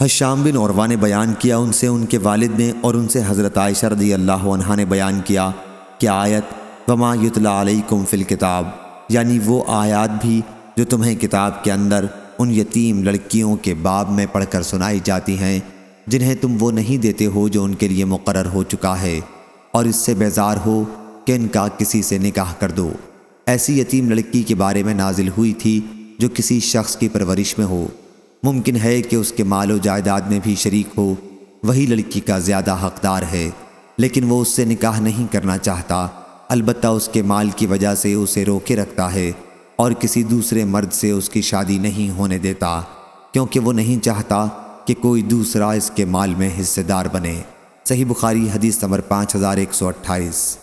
حشام بن عروہ نے بیان کیا ان سے، ان کے والد نے اور ان سے حضرت عائشہ رضی اللہ عنہ نے بیان کیا کہ آیت وما یتلا علیکم فی الکتاب یعنی وہ آیات بھی جو تمہیں کتاب کے اندر ان یتیم لڑکیوں کے باب میں پڑھ کر سنائی جاتی ہیں، جنہیں تم وہ نہیں دیتے ہو جو ان کے لیے مقرر ہو چکا ہے، اور اس سے بیزار ہو کہ ان کا کسی سے نکاح کر دو۔ ایسی یتیم لڑکی کے بارے میں نازل ہوئی تھی جو کسی شخص کی پرورش میں ہو۔ ممکن ہے کہ اس کے مال و جائیداد میں بھی شریک ہو۔ وہی لڑکی کا زیادہ حقدار ہے، لیکن وہ اس سے نکاح نہیں کرنا چاہتا۔ البتہ اس کے مال کی وجہ سے اسے روکے رکھتا ہے اور کسی دوسرے مرد سے اس کی شادی نہیں ہونے دیتا، کیونکہ وہ نہیں چاہتا کہ کوئی دوسرا اس کے مال میں حصے دار بنے۔ صحیح بخاری حدیث نمبر پانچ ہزار ایک سو اٹھائیس۔